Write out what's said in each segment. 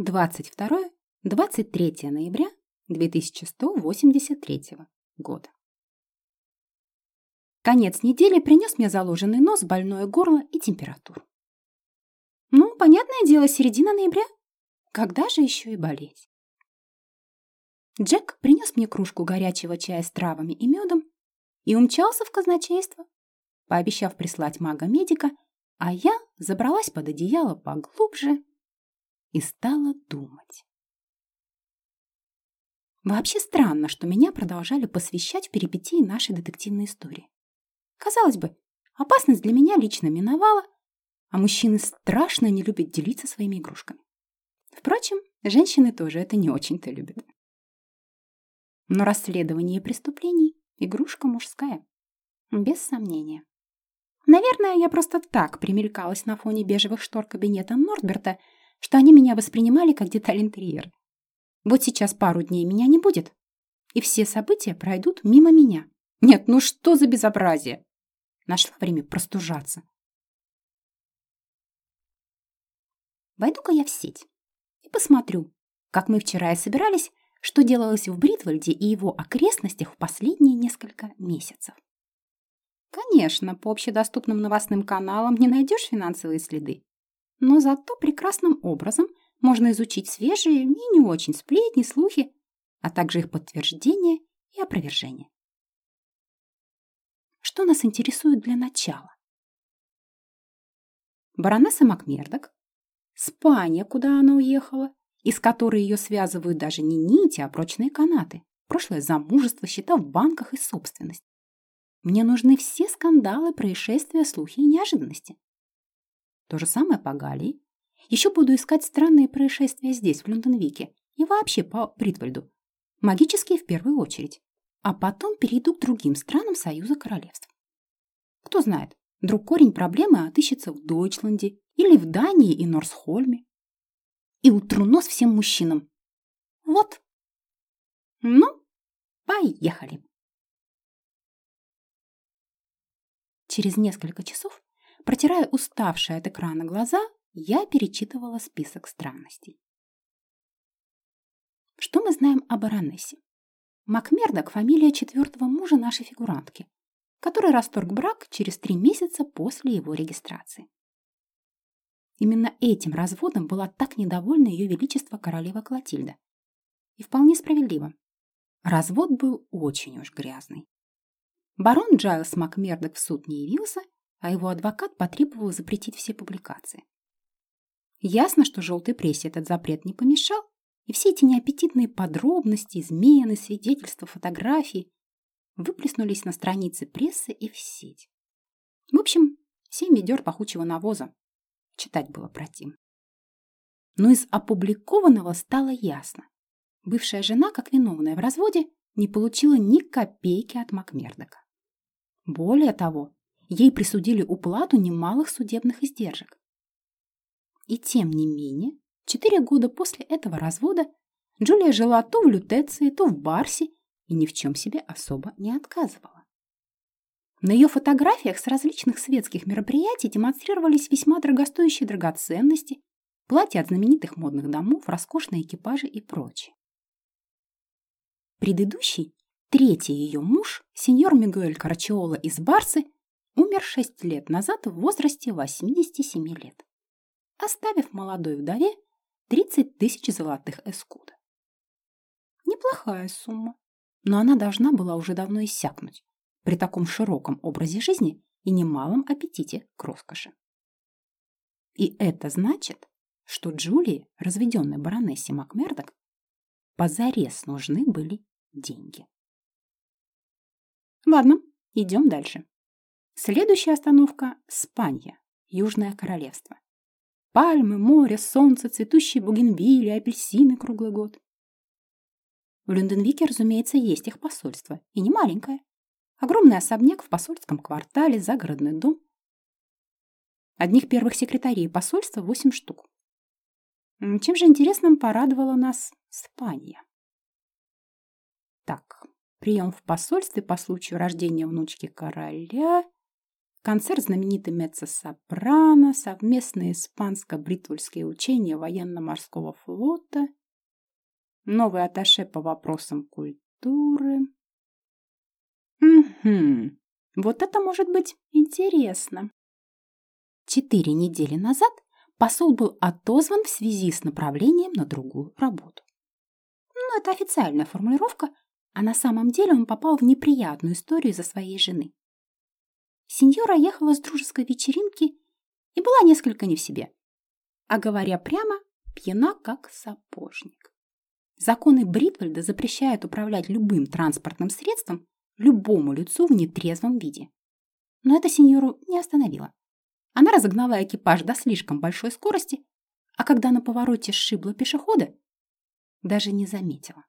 22-23 ноября 2183 года. Конец недели принес мне заложенный нос, больное горло и температуру. Ну, понятное дело, середина ноября. Когда же еще и болеть? Джек принес мне кружку горячего чая с травами и медом и умчался в казначейство, пообещав прислать мага-медика, а я забралась под одеяло поглубже и стала думать. Вообще странно, что меня продолжали посвящать в перипетии нашей детективной истории. Казалось бы, опасность для меня лично миновала, а мужчины страшно не любят делиться своими игрушками. Впрочем, женщины тоже это не очень-то любят. Но расследование преступлений – игрушка мужская. Без сомнения. Наверное, я просто так примелькалась на фоне бежевых штор кабинета Нордберта, что они меня воспринимали как деталь интерьера. Вот сейчас пару дней меня не будет, и все события пройдут мимо меня. Нет, ну что за безобразие? Нашла время простужаться. Войду-ка я в сеть и посмотрю, как мы вчера и собирались, что делалось в Бритвальде и его окрестностях в последние несколько месяцев. Конечно, по общедоступным новостным каналам не найдешь финансовые следы, но зато прекрасным образом можно изучить свежие и не очень сплетни, слухи, а также их подтверждение и опровержение. Что нас интересует для начала? Баронесса Макмердок, Спания, куда она уехала, из которой ее связывают даже не нити, а прочные канаты, прошлое замужество, счета в банках и собственность. Мне нужны все скандалы, происшествия, слухи и неожиданности. То же самое по Галии. Еще буду искать странные происшествия здесь, в Лондонвике, и вообще по Бритвальду. Магические в первую очередь. А потом перейду к другим странам Союза Королевств. Кто знает, вдруг корень проблемы отыщется в Дойчланде или в Дании и Норсхольме и утру нос всем мужчинам. Вот. Ну, поехали. Через несколько часов, протирая уставшие от экрана глаза, я перечитывала список странностей. Что мы знаем о баронессе? Макмердок – фамилия четвертого мужа нашей фигурантки, который расторг брак через три месяца после его регистрации. Именно этим разводом была так недовольна ее величество королева Клотильда. И вполне справедливо. Развод был очень уж грязный. Барон Джайлс Макмердок в суд не явился, а его адвокат потребовал запретить все публикации. Ясно, что желтой прессе этот запрет не помешал, и все эти неаппетитные подробности, измены, свидетельства, фотографии выплеснулись на страницы прессы и в сеть. В общем, семь ведер пахучего навоза, Читать было противно. Но из опубликованного стало ясно. Бывшая жена, как виновная в разводе, не получила ни копейки от Макмердока. Более того, ей присудили уплату немалых судебных издержек. И тем не менее, четыре года после этого развода Джулия жила то в Лютеции, то в Барсе и ни в чем себе особо не отказывала. На ее фотографиях с различных светских мероприятий демонстрировались весьма дорогостоящие драгоценности, платья от знаменитых модных домов, роскошные экипажи и прочее. Предыдущий, третий ее муж, сеньор Мигуэль Карачиола из Барсы, умер шесть лет назад в возрасте 87 лет, оставив молодой вдове 30 тысяч золотых эскуда. Неплохая сумма, но она должна была уже давно иссякнуть при таком широком образе жизни и немалом аппетите к роскоши. И это значит, что Джулии, разведенной баронессе Макмердок, позарез нужны были деньги. Ладно, идем дальше. Следующая остановка – Спанья, Южное Королевство. Пальмы, море, солнце, цветущие бугенвилли, апельсины круглый год. В Лондонвике, разумеется, есть их посольство, и не маленькое. Огромный особняк в посольском квартале, загородный дом. Одних первых секретарей посольства восемь штук. Чем же интересным порадовала нас Спания? Так, прием в посольстве по случаю рождения внучки короля. Концерт знаменитой меццо-сопрано, совместные испанско-бритвольские учения военно-морского флота, новый атташе по вопросам культуры. Угу, вот это может быть интересно. Четыре недели назад посол был отозван в связи с направлением на другую работу. Ну, это официальная формулировка, а на самом деле он попал в неприятную историю из-за своей жены. Сеньора ехала с дружеской вечеринки и была несколько не в себе. А говоря прямо, пьяна как сапожник. Законы Бритвальда запрещают управлять любым транспортным средством любому лицу в нетрезвом виде. Но это сеньору не остановило. Она разогнала экипаж до слишком большой скорости, а когда на повороте сшибла пешехода, даже не заметила.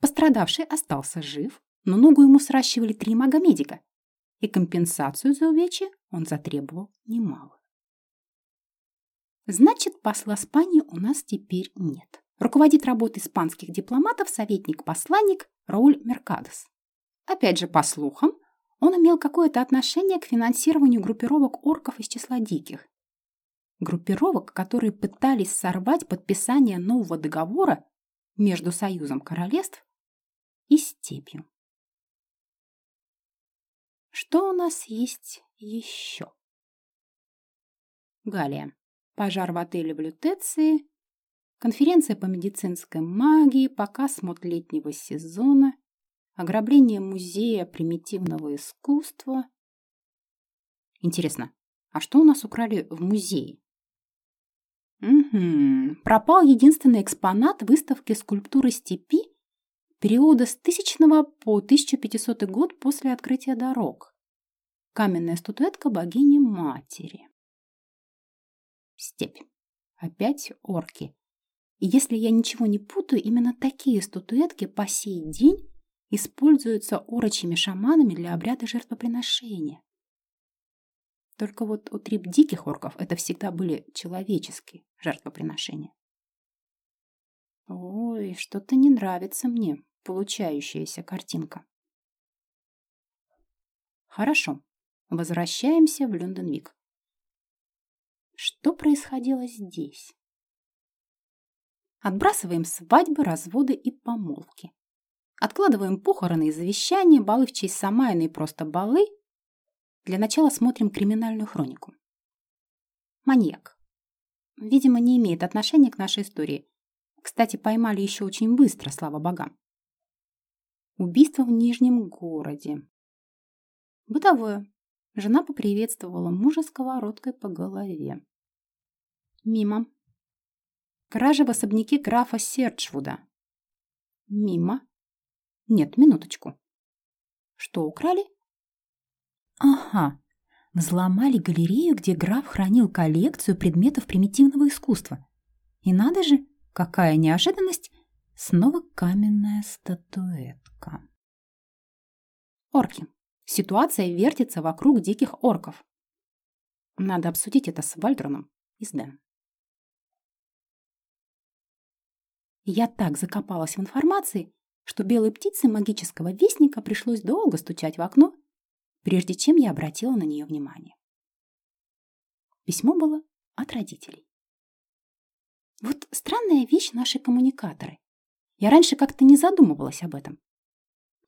Пострадавший остался жив, но ногу ему сращивали три мага-медика, и компенсацию за увечье он затребовал немало. Значит, посла Испании у нас теперь нет. Руководит работой испанских дипломатов советник-посланник Рауль Меркадос. Опять же, по слухам, он имел какое-то отношение к финансированию группировок орков из числа диких. Группировок, которые пытались сорвать подписание нового договора между Союзом Королевств и степью. Что у нас есть еще? Галия. Пожар в отеле в Лютеции, конференция по медицинской магии, показ мод летнего сезона, ограбление музея примитивного искусства. Интересно, а что у нас украли в музее? Угу. Пропал единственный экспонат выставки скульптуры степи периода с 1000 по 1500 год после открытия дорог. Каменная статуэтка богини-матери. Степь. Опять орки. И если я ничего не путаю, именно такие статуэтки по сей день используются орочими шаманами для обряда жертвоприношения. Только вот у трип диких орков это всегда были человеческие жертвоприношения. Ой, что-то не нравится мне получающаяся картинка. Хорошо, возвращаемся в Люнденвик. Что происходило здесь? Отбрасываем свадьбы, разводы и помолвки. Откладываем похороны и завещания, балы в честь Самайна и просто балы. Для начала смотрим криминальную хронику. Маньяк. Видимо, не имеет отношения к нашей истории. Кстати, поймали еще очень быстро, слава богам. Убийство в Нижнем городе. Бытовое. Жена поприветствовала мужа сковородкой по голове. Мимо. Кража в особняке графа Серчвуда. Мимо. Нет, минуточку. Что украли? Ага, взломали галерею, где граф хранил коллекцию предметов примитивного искусства. И надо же, какая неожиданность, снова каменная статуэтка. Орки. Ситуация вертится вокруг диких орков. Надо обсудить это с Вальдроном и с Дэном. Я так закопалась в информации, что белой птице магического вестника пришлось долго стучать в окно, прежде чем я обратила на нее внимание. Письмо было от родителей. Вот странная вещь наши коммуникаторы. Я раньше как-то не задумывалась об этом.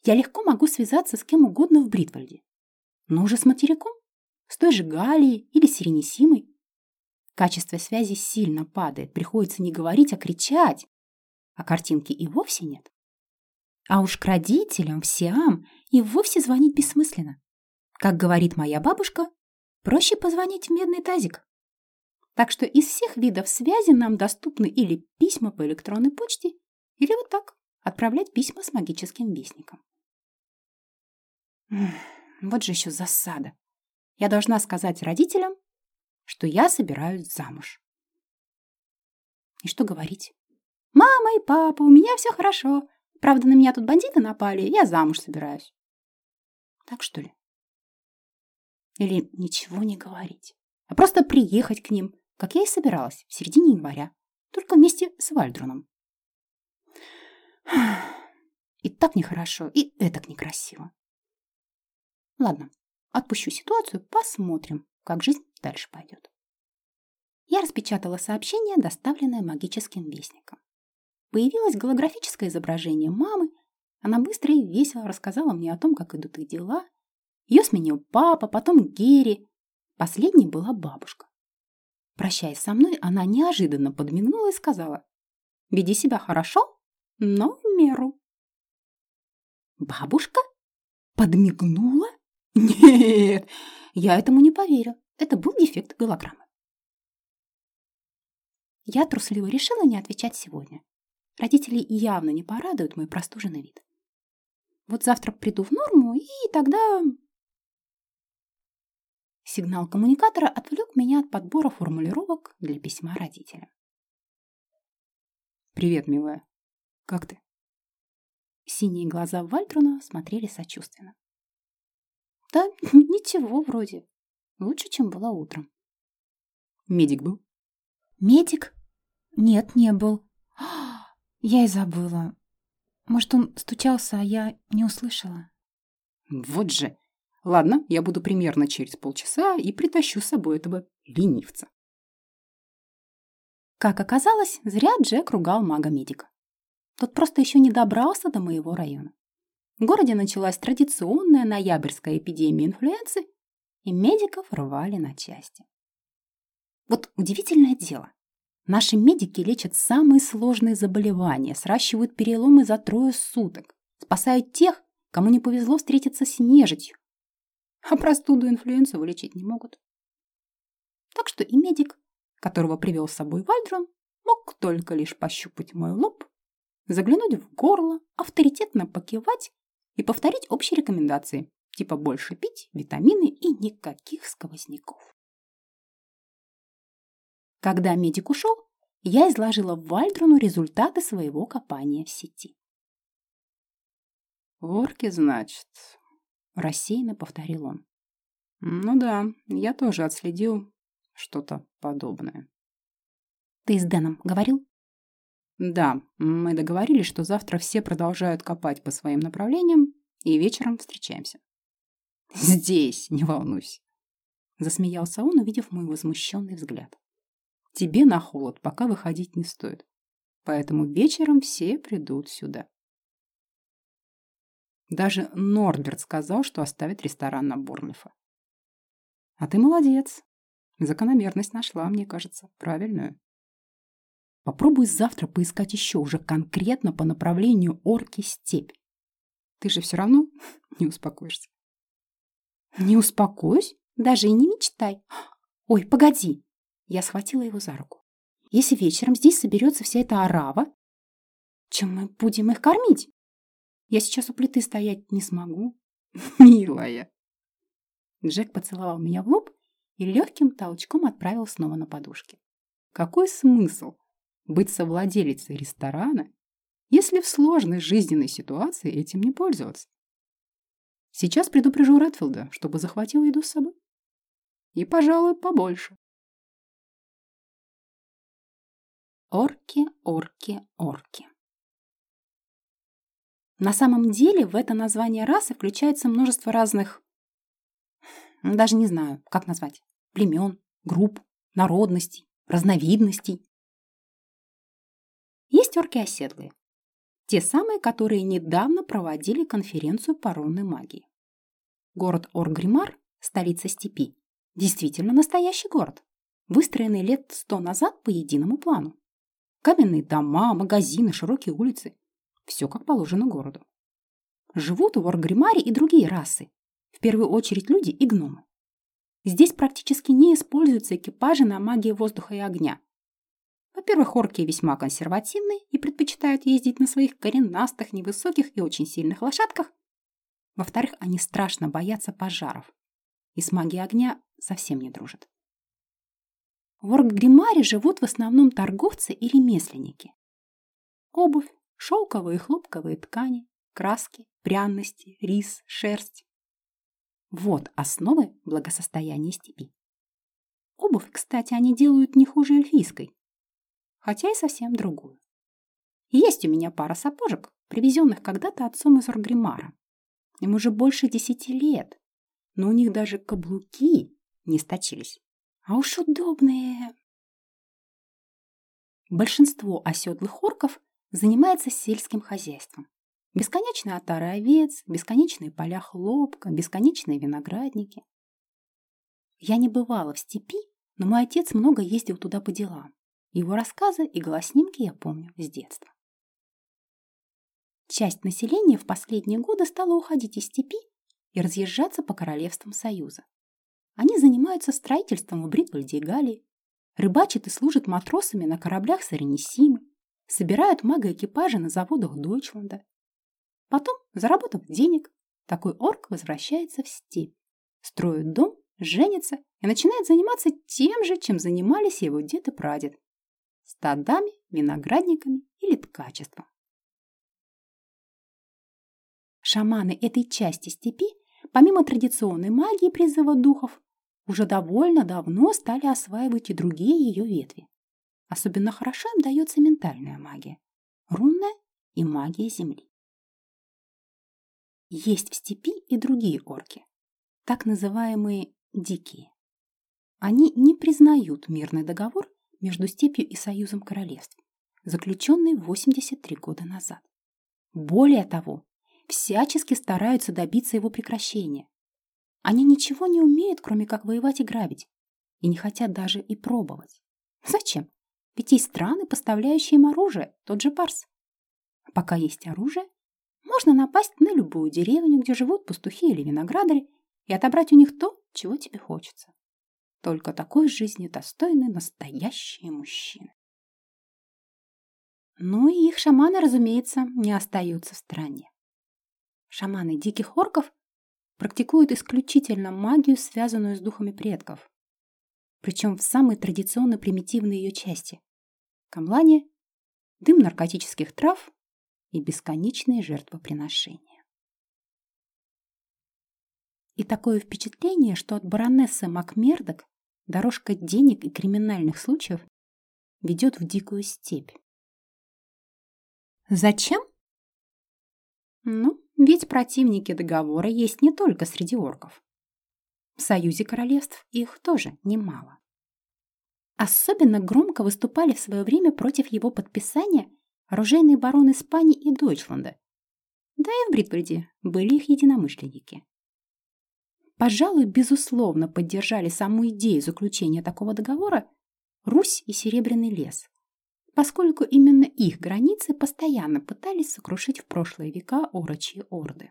Я легко могу связаться с кем угодно в Бритвальде. Но уже с материком, с той же Галией или Сиренисимой. Качество связи сильно падает, приходится не говорить, а кричать, а картинки и вовсе нет. А уж к родителям, в Сиам, и вовсе звонить бессмысленно. Как говорит моя бабушка, проще позвонить в медный тазик. Так что из всех видов связи нам доступны или письма по электронной почте, или вот так, отправлять письма с магическим вестником. Вот же еще засада. Я должна сказать родителям, что я собираюсь замуж. И что говорить? «Мама и папа, у меня все хорошо. Правда, на меня тут бандиты напали, я замуж собираюсь. Так что ли? Или ничего не говорить, а просто приехать к ним, как я и собиралась, в середине января, только вместе с Вальдруном. И так нехорошо, и этак некрасиво. Ладно, Отпущу ситуацию, посмотрим, как жизнь дальше пойдет. Я распечатала сообщение, доставленное магическим вестником. Появилось голографическое изображение мамы. Она быстро и весело рассказала мне о том, как идут их дела. Ее сменил папа, потом Герри. Последней была бабушка. Прощаясь со мной, она неожиданно подмигнула и сказала, «Веди себя хорошо, но в меру». «Бабушка? Подмигнула? Нет, я этому не поверю. Это был дефект голограммы. Я трусливо решила не отвечать сегодня. Родители явно не порадуют мой простуженный вид. Вот завтра приду в норму, и тогда... Сигнал коммуникатора отвлек меня от подбора формулировок для письма родителям. «Привет, милая. Как ты?» Синие глаза Вальтруна смотрели сочувственно. «Да ничего вроде. Лучше, чем было утром». «Медик был?» «Медик?» Нет, не был. Я и забыла. Может, он стучался, а я не услышала. Вот же. Ладно, я буду примерно через полчаса и притащу с собой этого ленивца. Как оказалось, зря Джек ругал мага-медика. Тот просто еще не добрался до моего района. В городе началась традиционная ноябрьская эпидемия инфлюенции, и медиков рвали на части. Вот удивительное дело. Наши медики лечат самые сложные заболевания, сращивают переломы за трое суток, спасают тех, кому не повезло встретиться с нежитью. А простуду и инфлюенцию вылечить не могут. Так что и медик, которого привел с собой Вальдрон, мог только лишь пощупать мой лоб, заглянуть в горло, авторитетно покивать и повторить общие рекомендации, типа больше пить, витамины и никаких сквозняков. Когда медик ушел, я изложила Вальдруну результаты своего копания в сети. «Орки, значит?» – рассеянно повторил он. «Ну да, я тоже отследил что-то подобное». «Ты с Дэном говорил?» «Да, мы договорились, что завтра все продолжают копать по своим направлениям и вечером встречаемся». «Здесь, не волнуйся», – засмеялся он, увидев мой возмущенный взгляд. Тебе на холод пока выходить не стоит. Поэтому вечером все придут сюда. Даже Нордберт сказал, что оставит ресторан на Борнефа. А ты молодец. Закономерность нашла, мне кажется, правильную. Попробуй завтра поискать еще уже конкретно по направлению Орки-степь. Ты же все равно не успокоишься. Не успокоюсь? Даже и не мечтай. Ой, погоди. Я схватила его за руку. Если вечером здесь соберется вся эта арава, чем мы будем их кормить? Я сейчас у плиты стоять не смогу. Милая. Джек поцеловал меня в лоб и легким толчком отправил снова на подушке. Какой смысл быть совладелицей ресторана, если в сложной жизненной ситуации этим не пользоваться? Сейчас предупрежу Редфилда, чтобы захватил еду с собой. И, пожалуй, побольше. Орки, орки, орки. На самом деле в это название расы включается множество разных, даже не знаю, как назвать, племен, групп, народностей, разновидностей. Есть орки оседлые. Те самые, которые недавно проводили конференцию по рунной магии. Город Оргримар, столица степи, действительно настоящий город, выстроенный лет сто назад по единому плану. Каменные дома, магазины, широкие улицы. Все как положено городу. Живут в Оргримаре и другие расы. В первую очередь люди и гномы. Здесь практически не используются экипажи на магии воздуха и огня. Во-первых, орки весьма консервативны и предпочитают ездить на своих коренастых, невысоких и очень сильных лошадках. Во-вторых, они страшно боятся пожаров и с магией огня совсем не дружат. В Орггримаре живут в основном торговцы и ремесленники. Обувь, шелковые и хлопковые ткани, краски, пряности, рис, шерсть. Вот основы благосостояния степи. Обувь, кстати, они делают не хуже эльфийской, хотя и совсем другую. Есть у меня пара сапожек, привезенных когда-то отцом из Оргримара. Им уже больше десяти лет, но у них даже каблуки не сточились. А уж удобные. Большинство оседлых орков занимается сельским хозяйством. Бесконечные отары овец, бесконечные поля хлопка, бесконечные виноградники. Я не бывала в степи, но мой отец много ездил туда по делам. Его рассказы и голоснимки я помню с детства. Часть населения в последние годы стала уходить из степи и разъезжаться по королевствам Союза. Они занимаются строительством в Бритвальде и Галлии, рыбачат и служат матросами на кораблях Саренисимы, собирают мага-экипажи на заводах Дойчланда. Потом, заработав денег, такой орк возвращается в степь, строит дом, женится и начинает заниматься тем же, чем занимались его дед и прадед – стадами, виноградниками или ткачеством. Шаманы этой части степи, помимо традиционной магии призыва духов, уже довольно давно стали осваивать и другие ее ветви. Особенно хорошо им дается ментальная магия, рунная и магия земли. Есть в степи и другие орки, так называемые дикие. Они не признают мирный договор между степью и союзом королевств, заключенный 83 года назад. Более того, всячески стараются добиться его прекращения. Они ничего не умеют, кроме как воевать и грабить, и не хотят даже и пробовать. Зачем? Ведь есть страны, поставляющие им оружие, тот же Парс. пока есть оружие, можно напасть на любую деревню, где живут пастухи или виноградари, и отобрать у них то, чего тебе хочется. Только такой жизни достойны настоящие мужчины. Ну и их шаманы, разумеется, не остаются в стране. Шаманы диких орков практикуют исключительно магию, связанную с духами предков. Причем в самой традиционно примитивной ее части. Камлане, дым наркотических трав и бесконечные жертвоприношения. И такое впечатление, что от баронессы Макмердок дорожка денег и криминальных случаев ведет в дикую степь. Зачем? Ну, ведь противники договора есть не только среди орков. В Союзе королевств их тоже немало. Особенно громко выступали в свое время против его подписания оружейные бароны Испании и Дойчланда. Да и в Бритвальде были их единомышленники. Пожалуй, безусловно, поддержали саму идею заключения такого договора Русь и Серебряный лес, поскольку именно их границы постоянно пытались сокрушить в прошлые века орочьи орды.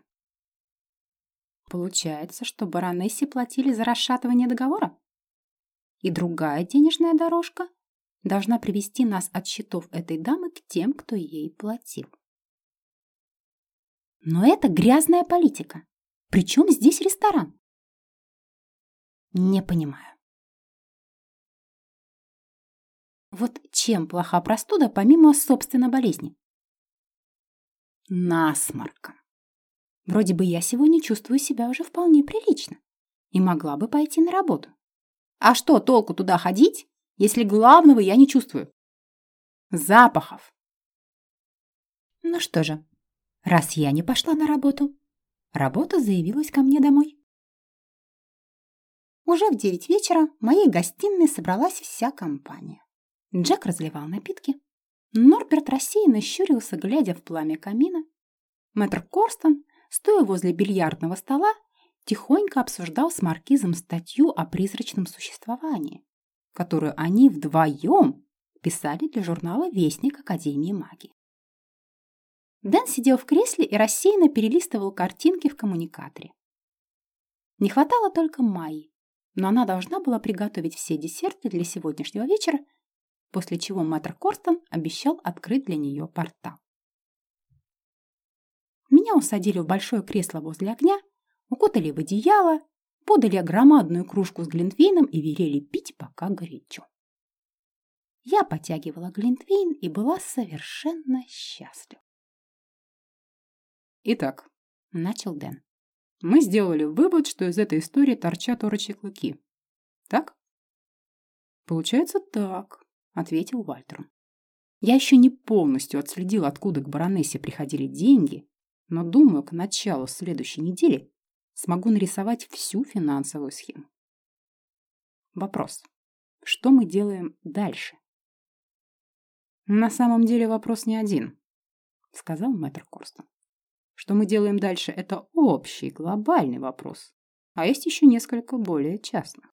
Получается, что баронессе платили за расшатывание договора? И другая денежная дорожка должна привести нас от счетов этой дамы к тем, кто ей платил. Но это грязная политика. Причем здесь ресторан? Не понимаю. Вот чем плоха простуда, помимо собственной болезни? Насморком. Вроде бы я сегодня чувствую себя уже вполне прилично и могла бы пойти на работу. А что толку туда ходить, если главного я не чувствую? Запахов. Ну что же, раз я не пошла на работу, работа заявилась ко мне домой. Уже в девять вечера в моей гостиной собралась вся компания. Джек разливал напитки. Норберт рассеянно щурился, глядя в пламя камина. Мэтр Корстон, стоя возле бильярдного стола, тихонько обсуждал с маркизом статью о призрачном существовании, которую они вдвоем писали для журнала «Вестник Академии магии». Дэн сидел в кресле и рассеянно перелистывал картинки в коммуникаторе. Не хватало только Майи, но она должна была приготовить все десерты для сегодняшнего вечера после чего мэтр Корстон обещал открыть для нее портал. Меня усадили в большое кресло возле огня, укутали в одеяло, подали громадную кружку с глинтвейном и велели пить, пока горячо. Я потягивала глинтвейн и была совершенно счастлива. «Итак», — начал Дэн, — «мы сделали вывод, что из этой истории торчат орочьи клыки. Так?» «Получается так», ответил Вальтер. Я еще не полностью отследил, откуда к баронессе приходили деньги, но думаю, к началу следующей недели смогу нарисовать всю финансовую схему. Вопрос. Что мы делаем дальше? На самом деле вопрос не один, сказал мэтр Корстон. Что мы делаем дальше, это общий, глобальный вопрос. А есть еще несколько более частных.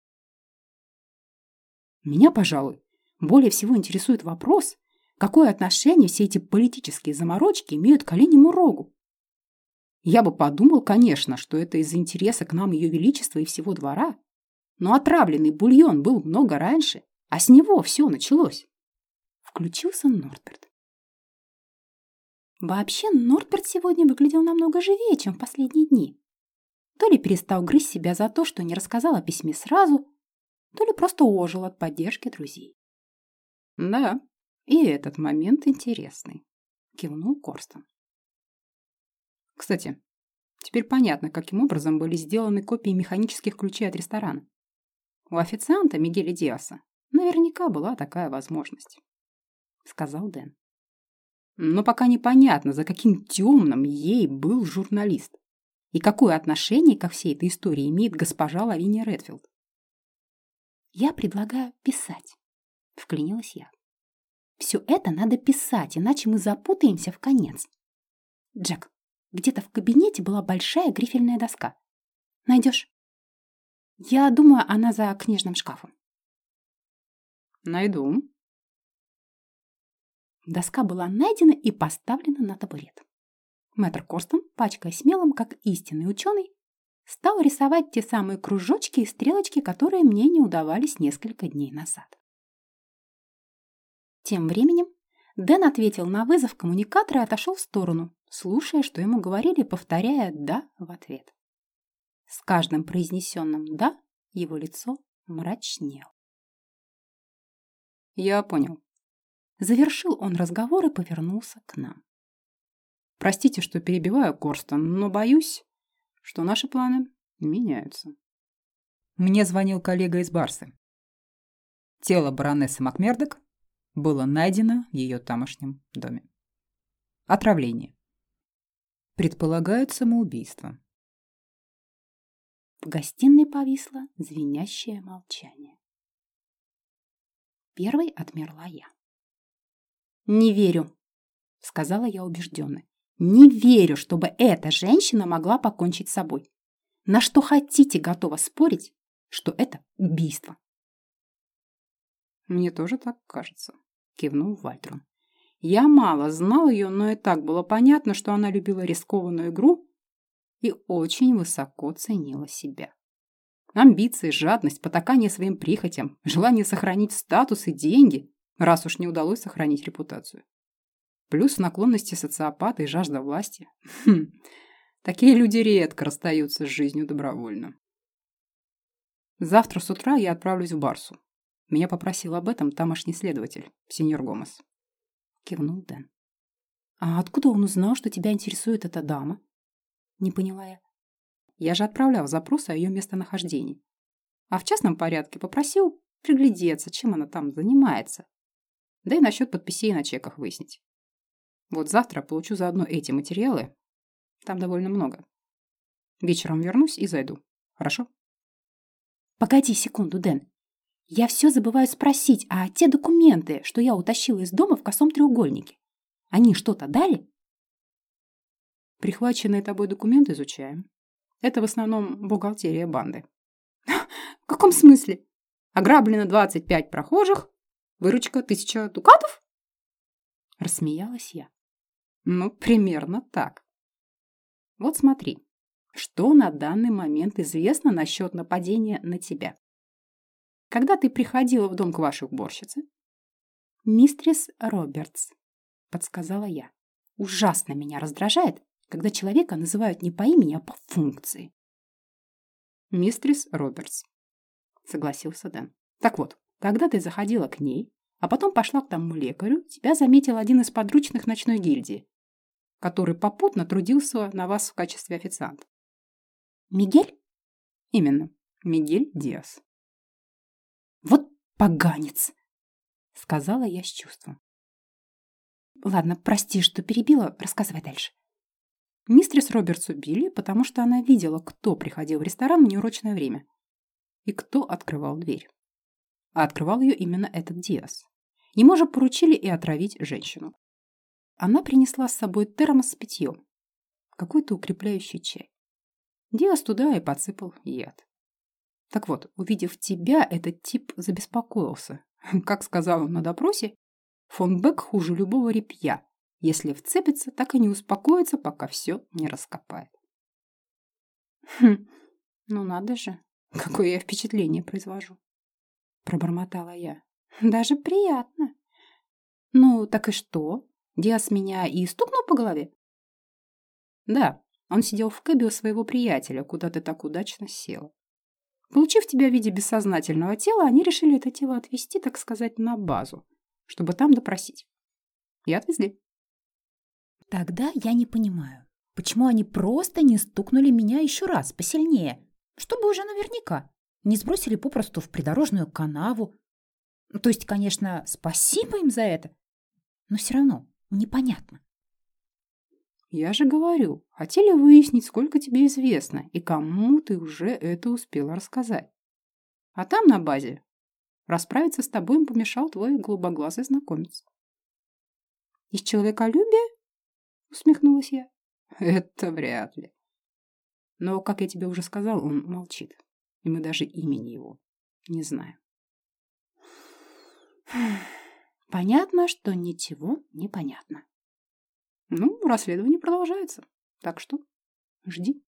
Меня, пожалуй, более всего интересует вопрос, какое отношение все эти политические заморочки имеют к оленему рогу. Я бы подумал, конечно, что это из-за интереса к нам ее величества и всего двора. Но отравленный бульон был много раньше, а с него все началось. Включился Нортберт. Вообще, Нортберт сегодня выглядел намного живее, чем в последние дни. То ли перестал грызть себя за то, что не рассказал о письме сразу, то ли просто ожил от поддержки друзей. «Да, и этот момент интересный», — кивнул Корстон. Кстати, теперь понятно, каким образом были сделаны копии механических ключей от ресторана. У официанта Мигеля Диаса наверняка была такая возможность, сказал Дэн. Но пока непонятно, за каким темным ей был журналист и какое отношение ко всей этой истории имеет госпожа Лавиния Редфилд. «Я предлагаю писать», — вклинилась я. «Все это надо писать, иначе мы запутаемся в конец. Джек, где-то в кабинете была большая грифельная доска. Найдешь? Я думаю, она за книжным шкафом. Найду. Доска была найдена и поставлена на табурет. Мэтр Корстон, пачкаясь мелом, как истинный ученый, стал рисовать те самые кружочки и стрелочки, которые мне не удавались несколько дней назад. Тем временем Дэн ответил на вызов коммуникатора и отошел в сторону, слушая, что ему говорили, повторяя «да» в ответ. С каждым произнесенным «да» его лицо мрачнел. «Я понял». Завершил он разговор и повернулся к нам. «Простите, что перебиваю, Корстон, но боюсь, что наши планы меняются». Мне звонил коллега из Барсы. Тело баронессы Макмердок было найдено в ее тамошнем доме. Отравление. Предполагают самоубийство. В гостиной повисло звенящее молчание. Первой отмерла я. «Не верю», — сказала я убежденно. «Не верю, чтобы эта женщина могла покончить с собой. На что хотите готова спорить, что это убийство?» «Мне тоже так кажется», — кивнул Вальтрон. Я мало знал ее, но и так было понятно, что она любила рискованную игру и очень высоко ценила себя. Амбиции, жадность, потакание своим прихотям, желание сохранить статус и деньги, раз уж не удалось сохранить репутацию. Плюс наклонности социопата и жажда власти. Хм, такие люди редко расстаются с жизнью добровольно. Завтра с утра я отправлюсь в Барсу. Меня попросил об этом тамошний следователь, сеньор Гомес кивнул Дэн. «А откуда он узнал, что тебя интересует эта дама?» Не поняла я. Я же отправлял запрос о ее местонахождении. А в частном порядке попросил приглядеться, чем она там занимается. Да и насчет подписей на чеках выяснить. Вот завтра получу заодно эти материалы. Там довольно много. Вечером вернусь и зайду. Хорошо? Погоди секунду, Дэн. Я все забываю спросить, а те документы, что я утащила из дома в косом треугольнике, они что-то дали? Прихваченные тобой документы изучаем. Это в основном бухгалтерия банды. В каком смысле? Ограблено 25 прохожих, выручка тысяча дукатов? Рассмеялась я. Ну, примерно так. Вот смотри, что на данный момент известно насчет нападения на тебя когда ты приходила в дом к вашей уборщице?» «Мистрис Робертс», — подсказала я. «Ужасно меня раздражает, когда человека называют не по имени, а по функции». «Мистрис Робертс», — согласился Дэн. «Так вот, когда ты заходила к ней, а потом пошла к тому лекарю, тебя заметил один из подручных ночной гильдии, который попутно трудился на вас в качестве официанта». «Мигель?» «Именно, Мигель Диас». Вот поганец!» — сказала я с чувством. «Ладно, прости, что перебила, рассказывай дальше». Мистрис Робертс убили, потому что она видела, кто приходил в ресторан в неурочное время и кто открывал дверь. А открывал ее именно этот Диас. Ему же поручили и отравить женщину. Она принесла с собой термос с питьем, какой-то укрепляющий чай. Диас туда и подсыпал яд. Так вот, увидев тебя, этот тип забеспокоился. Как сказал он на допросе, фон Бек хуже любого репья. Если вцепится, так и не успокоится, пока все не раскопает. Хм, ну надо же, какое я впечатление произвожу. Пробормотала я. Даже приятно. Ну, так и что? Диас меня и стукнул по голове? Да, он сидел в кэбе у своего приятеля, куда ты так удачно села. Получив тебя в виде бессознательного тела, они решили это тело отвезти, так сказать, на базу, чтобы там допросить. И отвезли. Тогда я не понимаю, почему они просто не стукнули меня еще раз, посильнее, чтобы уже наверняка не сбросили попросту в придорожную канаву. То есть, конечно, спасибо им за это, но все равно непонятно. Я же говорю, хотели выяснить, сколько тебе известно и кому ты уже это успела рассказать. А там, на базе, расправиться с тобой им помешал твой голубоглазый знакомец. Из человеколюбия? Усмехнулась я. Это вряд ли. Но, как я тебе уже сказал, он молчит. И мы даже имени его не знаем. Понятно, что ничего не понятно. Ну, расследование продолжается. Так что жди.